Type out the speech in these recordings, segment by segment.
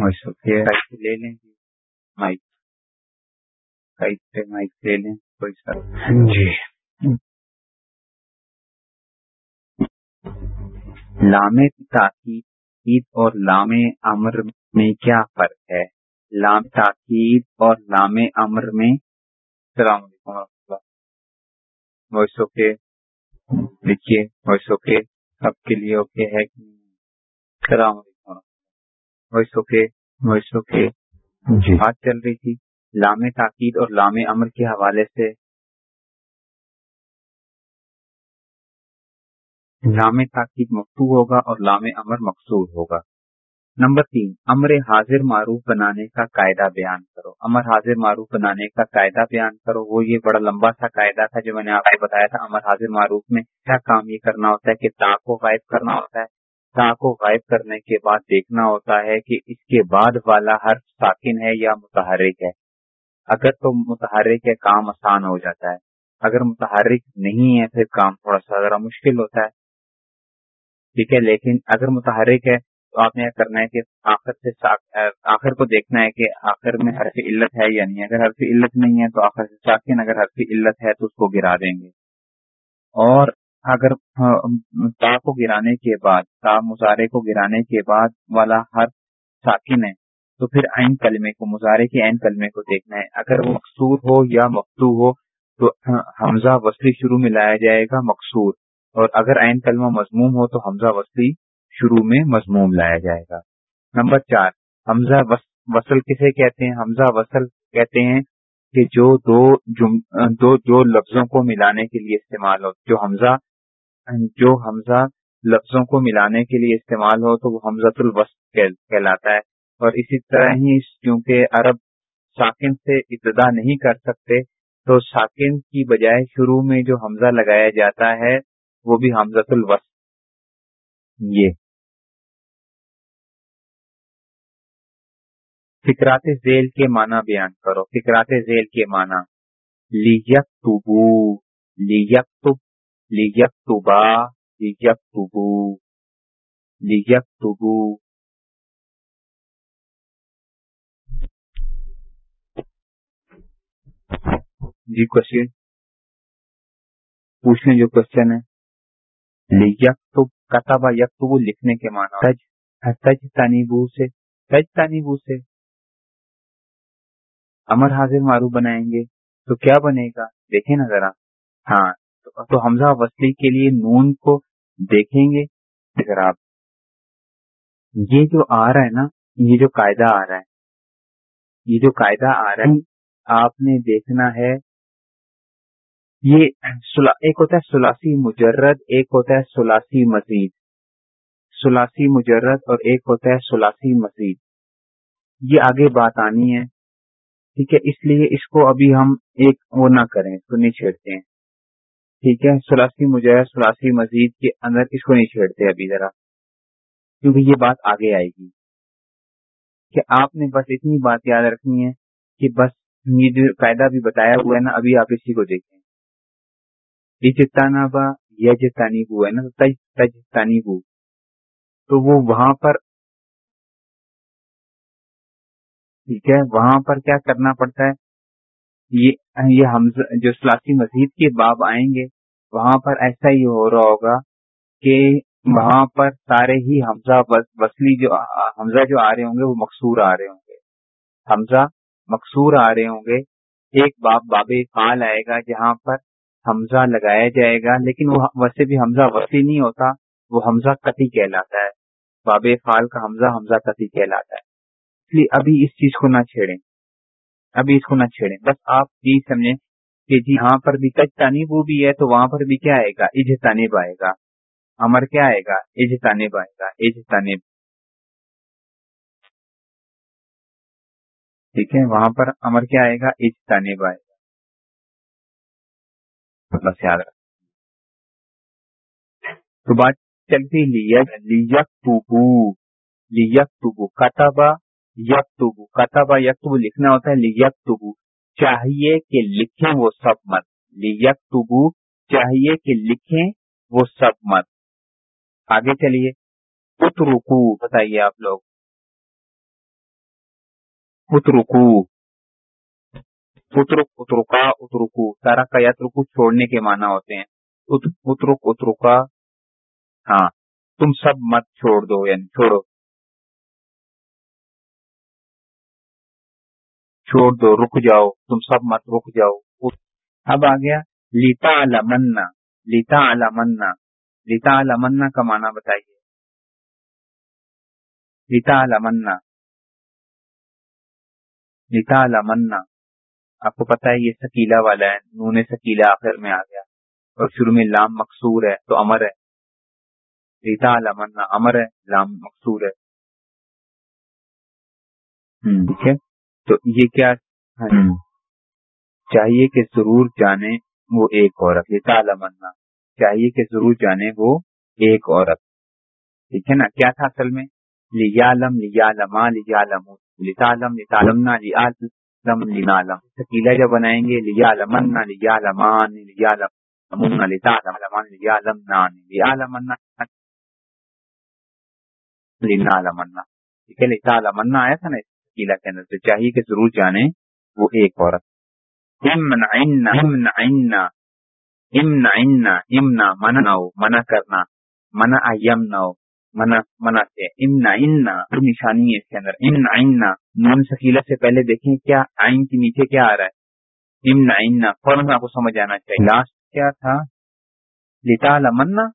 لے لیں جی مائک پہ مائک لے لیں کوئی سر جی لام تاکید اور لام امر میں کیا فرق ہے لام تاکید اور لام امر میں السلام علیکم وائس اوکے دیکھیے وائس اوکے سب کے لیے اوکے ہے السلام علیکم وائس اوکے وائس اوکے جی۔ بات چل رہی تھی لام تاکید اور لام امر کے حوالے سے۔ لام تاکید مفتو ہوگا اور لام امر مقصور ہوگا۔ نمبر تین امر حاضر معروف بنانے کا قاعدہ بیان کرو۔ امر حاضر معروف بنانے کا قاعدہ بیان کرو۔ وہ یہ بڑا لمبا سا قاعدہ تھا جو میں نے آپ کو بتایا تھا۔ امر حاضر معروف میں کیا کام یہ کرنا ہوتا ہے کہ تا کو غائب کرنا ہوتا ہے۔ تا کو غائب کرنے کے بعد دیکھنا ہوتا ہے کہ اس کے بعد والا حرف ساکن ہے یا متحرک ہے۔ اگر تو متحرک ہے، کام آسان ہو جاتا ہے۔ اگر متحرک نہیں ہے، پھر کام تھوڑا سا ذرا مشکل ہوتا ہے۔ ٹھیک ہے، لیکن اگر متحرک ہے تو آپ نے یہ کرنا ہے کہ آخر سے آخر کو دیکھنا ہے کہ آخر میں حرف علت ہے یا نہیں۔ اگر حرف علت نہیں ہے تو آخر سے ساکن، اگر حرف علت ہے تو اس کو گرا دیں گے۔ اور اگر تا کو گرانے کے بعد، تا مظاہرے کو گرانے کے بعد والا ہر ساکن ہے، تو پھر عین کلمے کو، مظاہرے کے عین کلمے کو دیکھنا ہے۔ اگر وہ مقصور ہو یا مختو ہو، تو حمزہ وصلی شروع میں لایا جائے گا مقصور۔ اور اگر عین کلمہ مضموم ہو، تو حمزہ وصلی شروع میں مضموم لایا جائے گا۔ نمبر چار، حمزہ وصل کسے کہتے ہیں؟ حمزہ وصل کہتے ہیں کہ جو دو دو جو لفظوں کو ملانے کے لیے استعمال ہو، جو حمزہ جو حمزہ لفظوں کو ملانے کے لیے استعمال ہو تو وہ حمزۃ الوسط کہلاتا ہے۔ اور اسی طرح ہی کیونکہ عرب ساکن سے ابتدا نہیں کر سکتے تو ساکن کی بجائے شروع میں جو حمزہ لگایا جاتا ہے وہ بھی حمزۃ الوسط یہ۔ فکرات ذیل کے معنی بیان کرو۔ فکرات ذیل کے معنی۔ لیک تبو لیک لیکتبا لیکتبو لیکتبو جی کوشچن پوچھ لیں جو کوشچن ہے۔ لیکتب کتابا یکتبو لکھنے کے معنی۔ تج تج تانیبو سے۔ تج تانیبو سے۔ امر حاضر معروف بنائیں گے تو کیا بنے گا؟ دیکھیں نا ذرا ہاں۔ تو حمزہ وصلی کے لیے نون کو دیکھیں گے اگر آپ یہ جو آ رہا ہے نا، یہ جو قاعدہ آ رہا ہے، یہ جو قاعدہ آ رہا ہے، آپ نے دیکھنا ہے، یہ ایک ہوتا ہے سلاسی مجرد، ایک ہوتا ہے سلاسی مزید، سلاسی مجرد اور ایک ہوتا ہے سلاسی مزید۔ یہ آگے بات آنی ہے، ٹھیک ہے؟ اس لیے اس کو ابھی ہم ایک وہ نہ کریں تو نہیں چھیڑتے ہیں۔ ٹھیک ہے، سلاسی مجاہد، سلاسی مزید کے اندر اس کو نہیں چھیڑتے ابھی ذرا، کیونکہ یہ بات آگے آئے گی کہ آپ نے بس اتنی بات یاد رکھنی ہے کہ بس یہ جو قاعدہ بھی بتایا ہوا ہے نا، ابھی آپ اسی کو دیکھیں۔ یہ با یا جتانی بو ہے نا، تج بو تو وہ وہاں پر، ٹھیک ہے، وہاں پر کیا کرنا پڑتا ہے؟ یہ ہم جو سلاسی مزید کے باب آئیں گے، وہاں پر ایسا ہی ہو رہا ہوگا کہ وہاں پر سارے ہی حمزہ وصلی جو حمزہ جو آ رہے ہوں گے، وہ مقصور آ رہے ہوں گے۔ حمزہ مقصور آ رہے ہوں گے۔ ایک باب باب فال آئے گا جہاں پر حمزہ لگایا جائے گا، لیکن وہ ویسے بھی حمزہ وصلی نہیں ہوتا، وہ حمزہ قطعی کہلاتا ہے۔ باب فال کا حمزہ حمزہ قطعی کہلاتا ہے۔ اس لیے ابھی اس چیز کو نہ چھیڑیں۔ ابھی اس کو نہ چھیڑیں۔ بس آپ جی یہ سمجھیں کہ جی یہاں پر بھی کچھ تانیب بھی ہے تو وہاں پر بھی کیا آئے گا؟ اج تانب آئے گا۔ امر کیا آئے گا؟ اج تانب آئے گا۔ اج تانب ٹھیک ہے، وہاں پر امر کیا آئے گا؟ اج تانب آئے گا۔ بس یاد رکھ تو بات چلتی لیک ٹوبو لیک ٹوبو کتابا یکتبو کتبہ یکتبو لکھنا ہوتا ہے یکتبو چاہیے کہ لکھیں وہ سب مت۔ یکتبو چاہیے کہ لکھیں وہ سب مت۔ آگے چلیے۔ اترکو، بتائیے آپ لوگ۔ اترکو۔ اترک، اترکا، اترکو۔ سارا کا یترکو چھوڑنے کے معنی ہوتے ہیں۔ اترک، اترکا۔ ہاں تم سب مت چھوڑ دو یعنی چھوڑو۔ چھوڑ دو، رک جاؤ، تم سب مت رک جاؤ۔ اب آ گیا لیتا علمنا لیتا علمنا لیتا علمنا کا معنی بتائیے۔ لیتا علمنا لیتا علمنا آپ کو پتا ہے یہ سکیلا والا ہے، نون سکیلا آخر میں آ گیا۔ اور شروع میں لام مقصور ہے تو امر ہے۔ لیتا علمنا امر ہے، لام مقصور ہے۔ ٹھیک ہے؟ تو یہ کیا ہاں جی۔ چاہیے کہ ضرور جانے وہ ایک عورت یہ تعالی منا چاہیے کہ ضرور جانے وہ ایک عورت۔ ٹھیک ہے نا؟ کیا تھا اصل میں؟ لیا لم لیا لما لیا لم لتا لیالم لیالما لیالم لیا لم لینا لم تکیلا جب بنائیں گے لیا لمن نہ لیا لمان لیا لم لمن نہ لتا لم لمان لیالمنا لیالمان لیالمنا لتالمان لیالمنا لیالمنا لنالمنا ٹھیک ہے لتا لتالمنا آیا تھا نا؟ اس قیلہ کے اندر تو چاہیے کہ ضرور جانے وہ ایک عورت۔ امنا امنا امنا امنا امنا امنا امنا منع منع کرنا، منع یمنا منع منع سے۔ امنا امنا نشانی ہے اس کے اندر۔ امنا امنا نون سکیلا سے پہلے دیکھیں کیا آئین کے نیچے کیا آ رہا ہے۔ امنا امنا فوراً آپ کو سمجھ آنا چاہیے۔ لاسٹ کیا تھا؟ لتا لمنا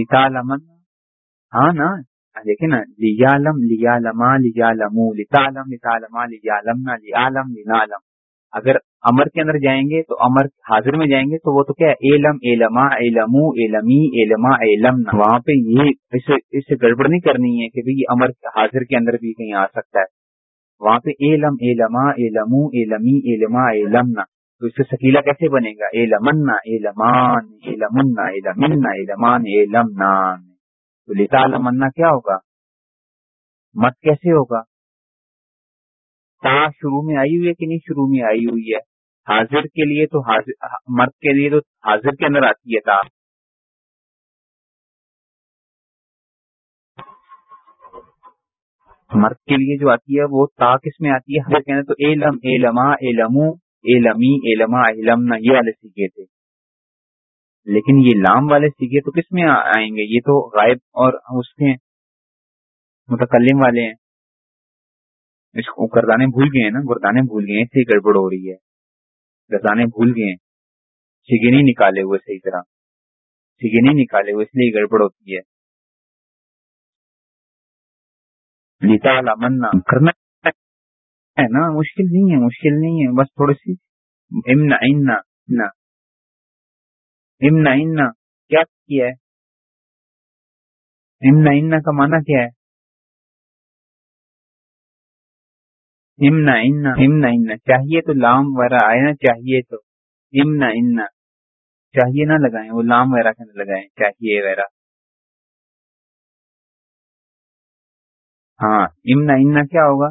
لتا لمنا ہاں نا؟ دیکھیں نا لیا لما لیا لم لم لما لیا لمنا لیالم لنالم اگر امر کے اندر جائیں گے تو امر حاضر میں جائیں گے تو وہ تو کیا ہے؟ علم علما لما علمی علما علمنا وہاں پہ یہ اس سے گڑبڑ نہیں کرنی ہے کہ بھائی امر حاضر کے اندر بھی کہیں آ سکتا ہے۔ وہاں پہ علم علما علمو علمی علما علمنا تو اس سے سکیلا کیسے بنے گا؟ علمنا علمان علمنا علمنا علمان علمنان تو لتا منا کیا ہوگا؟ مت کیسے ہوگا؟ تا شروع میں آئی ہوئی ہے کہ نہیں شروع میں آئی ہوئی ہے؟ حاضر کے لیے تو مرد کے لیے تو حاضر کے اندر آتی ہے تا مرد کے لیے جو آتی ہے وہ تا کس میں آتی ہے؟ حاضر کہنا تو اے لم، اے لما، اے لمو، اے لمی، اے لما، اے لمنا، یہ والے سیکھے تھے لیکن یہ لام والے سیگے تو کس میں آئیں گے؟ یہ تو غائب اور اس کے متکلم والے ہیں۔ اس کو گردانے بھول گئے ہیں نا؟ گردانے بھول گئے ہیں اس گڑبڑ ہو رہی ہے۔ گردانے بھول گئے ہیں۔ سیگے نہیں نکالے ہوئے صحیح طرح۔ سیگے نہیں نکالے ہوئے، اس لیے گڑبڑ ہوتی ہے۔ لیتا منا کرنا ہے نا؟ مشکل نہیں ہے، مشکل نہیں ہے۔ بس تھوڑی سی۔ امنا امنا امنا امنا کیا کیا ہے؟ امنا امنا کا مانا کیا ہے؟ امنا امنا امنا امنا چاہیے تو لام وغیرہ آئے نا، چاہیے تو، امنا امنا چاہیے نہ لگائیں، وہ لام وغیرہ کے نہ لگائیں، چاہیے وغیرہ ہاں امنا امنا کیا ہوگا؟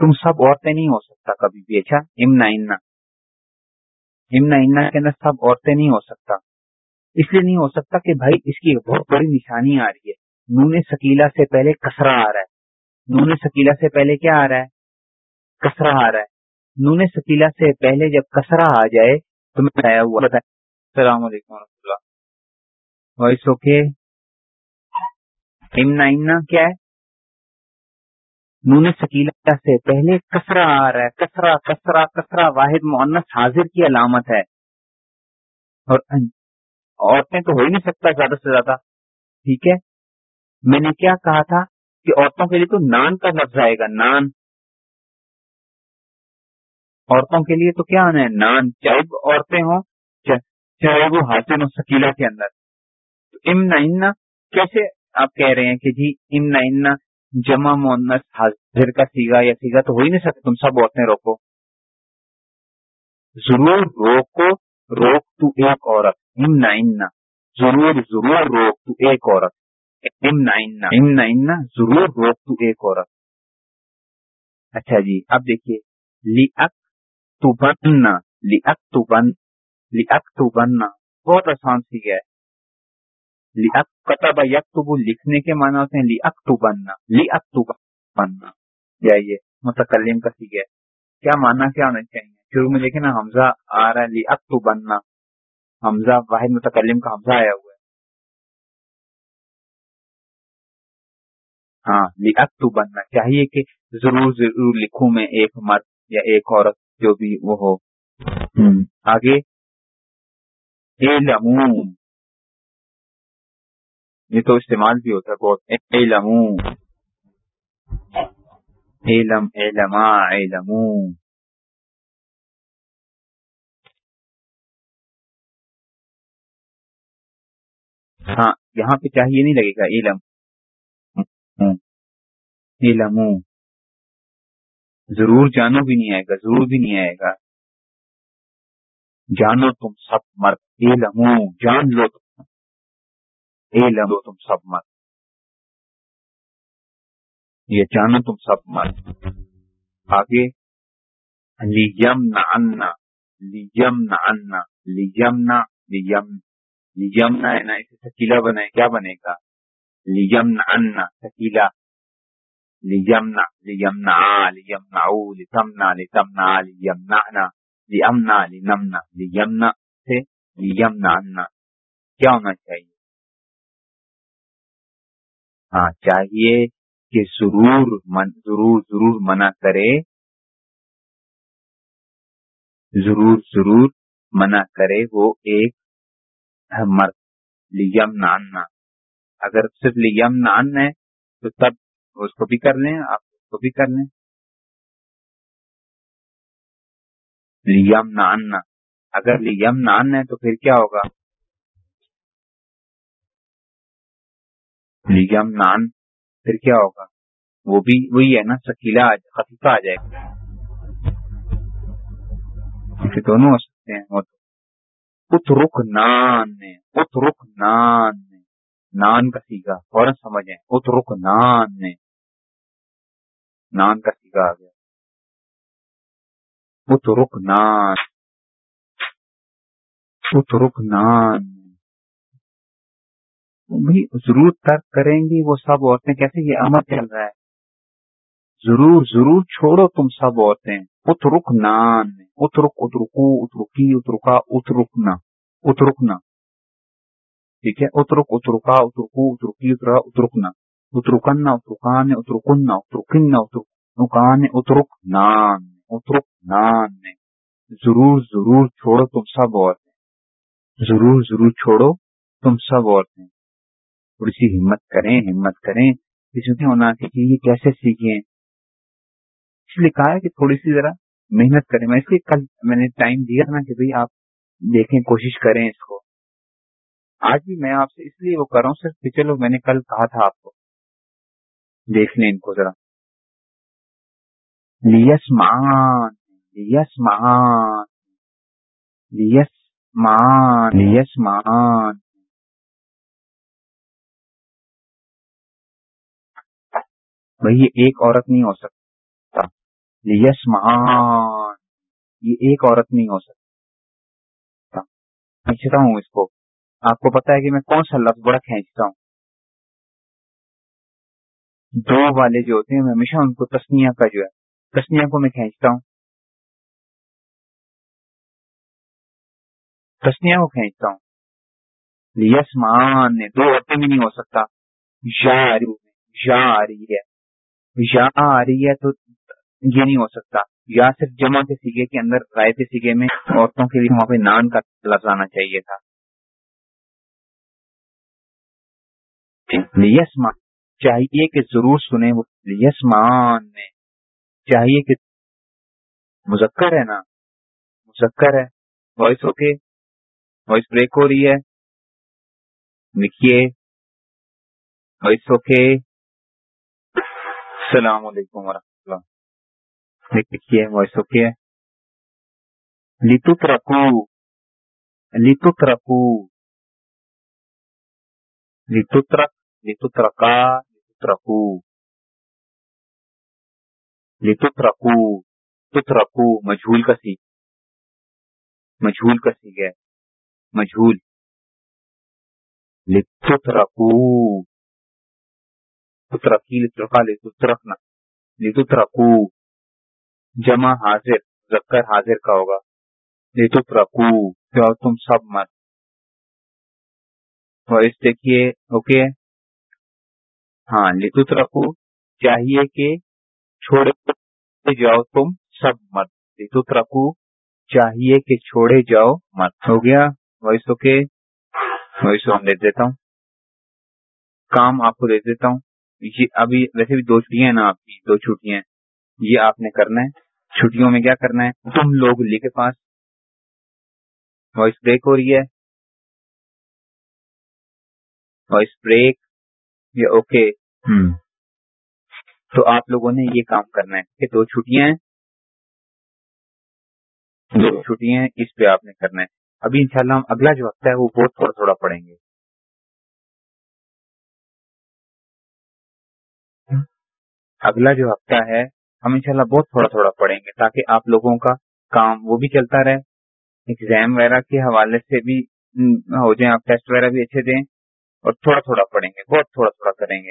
تم سب عورتیں نہیں ہو سکتا کبھی بھی اچھا؟ امنا امنا امنا ہمنا کے اندر سب عورتیں نہیں ہو سکتا۔ اس لیے نہیں ہو سکتا کہ بھائی اس کی بہت بڑی نشانی آ رہی ہے۔ نون سکیلا سے پہلے کسرا آ رہا ہے۔ نون سکیلا سے پہلے کیا آ رہا ہے؟ کسرا آ رہا ہے۔ نون سکیلا سے پہلے جب کسرا آ جائے تو میں آیا ہوا بتائیں السلام علیکم و اللہ۔ Voice okay. ہمنا ہمنا کیا ہے؟ نون سکیلا سے پہلے کسرا آ رہا ہے کسرا کسرا کسرا واحد معنس حاضر کی علامت ہے۔ اور عورتیں تو ہو ہی نہیں سکتا زیادہ سے زیادہ۔ ٹھیک ہے؟ میں نے کیا کہا تھا کہ عورتوں کے لیے تو نان کا لفظ آئے گا، نان۔ عورتوں کے لیے تو کیا آنا ہے؟ نان۔ چاہے وہ عورتیں ہوں چاہے وہ حاصل ہوں سکیلا کے اندر۔ امنا امنا کیسے آپ کہہ رہے ہیں کہ جی امنا جمع مونس حاضر کا سیگا یا سیگا تو ہو ہی نہیں سکتا، تم سب عورتیں روکو۔ ضرور روکو، روک تو ایک عورت امنا نائن ضرور ضرور روک تو ایک عورت۔ امنا نائن امنا نائن ضرور روک تو ایک عورت۔ اچھا جی اب دیکھیے۔ لی اک تو بننا لی اک تو بن لی اک تو بننا بہت آسان سی ہے۔ کتب یکتب لکھنے کے معنی ہوتے ہیں لیکتو بننا لیکتو بننا یا یہ متکلم کا سیکھے کیا معنی کیا ہونا چاہیے؟ شروع میں دیکھیں نا، حمزہ آ رہا ہے لیکتو بننا حمزہ واحد متکلم کا حمزہ آیا ہوا ہے۔ ہاں لی اکتو بننا چاہیے کہ ضرور ضرور لکھوں میں ایک مرد یا ایک عورت جو بھی وہ ہو۔ آگے۔ اے لموم یہ تو استعمال بھی ہوتا ہے بہت۔ علم علم علم ہاں یہاں پہ چاہیے نہیں لگے گا علم علم ضرور جانو بھی نہیں آئے گا، ضرور بھی نہیں آئے گا۔ جانو تم سب مرد علم جان لو تم۔ اے لو تم سب مت۔ یہ جانو، تم سب مت۔ آگے لیم نہ لیم نہ انا لیم نہ لیم لیم نہ ہے نا، اسے سکیلا بنے کیا بنے گا؟ لیم نہ انا سکیلا لیمنع لیمنعا لیمنعو لتمنع لتمنعا لیمنعنا لیمنع لنمنع لیمنع سے لیمنعنا کیا ہونا چاہیے؟ ہاں چاہیے کہ ضرور من، ضرور ضرور منع کرے۔ ضرور ضرور منع کرے وہ ایک مرد۔ لیم ناننا اگر صرف لیم نان ہے، تو تب اس کو بھی کر لیں، آپ اس کو بھی کر لیں۔ لیم ناننا اگر لیم نان ہے تو پھر کیا ہوگا؟ لیگم نان، پھر کیا ہوگا؟ وہ بھی وہی ہے نا، سکیلا خفیفہ آ جائے گا۔ دونوں ہو سکتے ہیں ات رخ نان نے ات رخ نان نان کا سیگا، فوراً سمجھیں رخ نان نان کا سیگا آ گیا۔ ات رخ نان۔ ات رخ نان۔ بھی ضرور ترک کریں گی وہ سب عورتیں؟ کیسے یہ امر چل رہا ہے؟ ضرور ضرور چھوڑو تم سب عورتیں۔ اترک نان۔ اترک، اترکو، اترکی، اترکا، اترکنا۔ اترکنا۔ ٹھیک ہے؟ اترک، اترکا، اترکو، اترکی، اترا، اترکنا۔ اترکن اترکان، اترکن اترکن اترکان، اترک نان۔ اترک نان۔ ضرور ضرور چھوڑو تم سب عورتیں۔ ضرور ضرور چھوڑو تم سب عورتیں۔ تھوڑی سی ہمت کریں ہمت کریں۔ اس میں ہونا کہ یہ کیسے سیکھیں؟ اس لیے کہا ہے کہ تھوڑی سی ذرا محنت کریں۔ میں اس لیے کل میں نے ٹائم دیا نا کہ بھئی آپ دیکھیں، کوشش کریں اس کو۔ آج بھی میں آپ سے اس لیے وہ کر رہا ہوں صرف کہ چلو میں نے کل کہا تھا آپ کو۔ دیکھ لیں ان کو ذرا۔ لیس مان لیس مان لیس مان لیس مان۔ بھائی یہ ایک عورت نہیں ہو سکتا یس مان یہ ایک عورت نہیں ہو سکتا کھینچتا ہوں اس کو، آپ کو پتا ہے کہ میں کون سا لفظ بڑا کھینچتا ہوں؟ دو والے جو ہوتے ہیں، میں ہمیشہ ان کو تسنیا کا جو ہے تسنیا کو میں کھینچتا ہوں۔ تسنیا کو کھینچتا ہوں۔ یس مان دو عورتیں بھی نہیں ہو سکتا۔ یار یار ہے۔ یا آ رہی ہے تو یہ نہیں ہو سکتا۔ یا صرف جمع کے سیگے کے اندر، رائے کے سیگے میں عورتوں کے لیے وہاں پہ نان کا لفظ آنا چاہیے تھا۔ یسما چاہیے کہ ضرور سنیں وہ۔ یسمان نے، چاہیے کہ مذکر ہے نا۔ مذکر ہے۔ Voice okay. وائس بریک ہو رہی ہے۔ لکھیے۔ Voice okay. السلام علیکم ورحمۃ اللہ۔ دیکھیے وائس اوکے لیتو ترکو لیتو ترکو۔ لیتو ترک، لیتو ترکا، لیتو ترکو۔ لیتو ترکو تترکو مجھول کا سی۔ مجھول کا سی ہے۔ مجھول۔ لیتو ترکو۔ تترکی لترکا لتترکنا لتترکو جمع حاضر. ذکر حاضر کا ہوگا. لتترکو جو تم سب مت. وائس دیکھیے، اوکے؟ ہاں لتترکو چاہیے کہ چھوڑے جاؤ تم سب مت. لتترکو چاہیے کہ چھوڑے جاؤ مت. ہو گیا؟ Voice okay? وائس آن دے دیتا ہوں. کام آپ کو دے دیتا ہوں. یہ ابھی ویسے بھی دو چھٹیاں ہیں نا آپ کی دو چھٹیاں یہ آپ نے کرنا ہے۔ چھٹیوں میں کیا کرنا ہے؟ تم لوگ لی کے پاس۔ وائس بریک ہو رہی ہے۔ وائس بریک یا اوکے تو آپ لوگوں نے یہ کام کرنا ہے۔ کہ دو چھٹیاں ہیں۔ دو۔ چھٹیاں ہیں اس پہ آپ نے کرنا ہے۔ ابھی انشاءاللہ ہم اگلا جو ہفتہ ہے وہ بہت تھوڑا تھوڑا پڑھیں گے۔ اگلا جو ہفتہ ہے، ہم انشاءاللہ بہت تھوڑا تھوڑا پڑھیں گے تاکہ آپ لوگوں کا کام وہ بھی چلتا رہے۔ ایگزام وغیرہ کے حوالے سے بھی ہو جائیں آپ ٹیسٹ وغیرہ بھی اچھے دیں اور تھوڑا تھوڑا پڑھیں گے، بہت تھوڑا تھوڑا کریں گے۔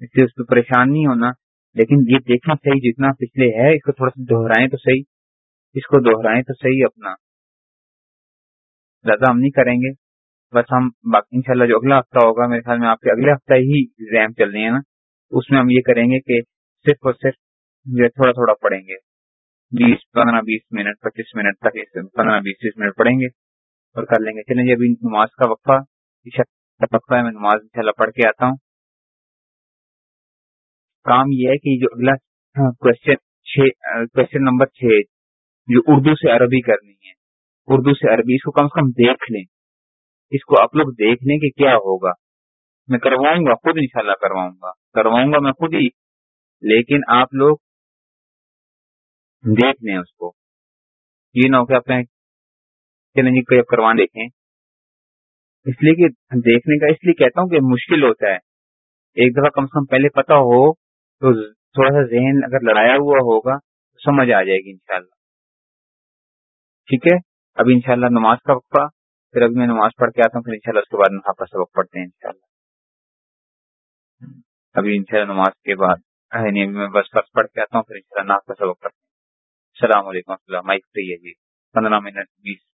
اس سے اس پہ پریشان نہیں ہونا، لیکن یہ دیکھنا صحیح جتنا پچھلے ہے، اس کو تھوڑا سا دوہرائیں تو صحیح۔ اس کو دوہرائیں تو صحیح اپنا۔ زیادہ ہم نہیں کریں گے۔ بس ہم ان شاء اللہ جو اگلا ہفتہ ہوگا، میرے خیال میں آپ کے اگلے ہفتہ ہی ایگزام چل رہی ہے نا۔ اس میں ہم یہ کریں گے کہ صرف اور صرف جو تھوڑا تھوڑا پڑھیں گے۔ بیس پندرہ بیس منٹ پچیس منٹ تک پندرہ بیس تیس منٹ پڑھیں گے اور کر لیں گے۔ چلیں جی ابھی نماز کا وقفہ وقفہ ہے میں نماز ان پڑھ کے آتا ہوں۔ کام یہ ہے کہ جو اگلا کوشچن کوشچن نمبر چھ جو اردو سے عربی کرنی ہے۔ اردو سے عربی اس کو کم سے کم دیکھ لیں۔ اس کو آپ لوگ دیکھ لیں کہ کیا ہوگا۔ میں کرواؤں گا خود انشاءاللہ کرواؤں گا۔ کرواؤں گا میں خود ہی، لیکن آپ لوگ دیکھ لیں اس کو۔ یہ نہ ہو کہ اپنے چلیں جی کوئی کروانے دیکھیں۔ اس لیے کہ دیکھنے کا اس لیے کہتا ہوں کہ مشکل ہوتا ہے۔ ایک دفعہ کم سے کم پہلے پتا ہو تو تھوڑا سا ذہن اگر لڑایا ہوا ہوگا تو سمجھ آ جائے گی انشاءاللہ۔ ٹھیک ہے؟ ابھی انشاءاللہ نماز کا وقفہ، پھر ابھی میں نماز پڑھ کے آتا ہوں، پھر انشاءاللہ اس کے بعد نفا کا سبق پڑھتے ہیں انشاءاللہ۔ ابھی انشاءاللہ نماز کے بعد یعنی میں بس بس پڑھ کے آتا ہوں، پھر انشاءاللہ ناف کا سبق کرتا ہیں۔ السلام علیکم و رحمۃ اللہ، مائک فری ہے جی پندرہ منٹ بیس۔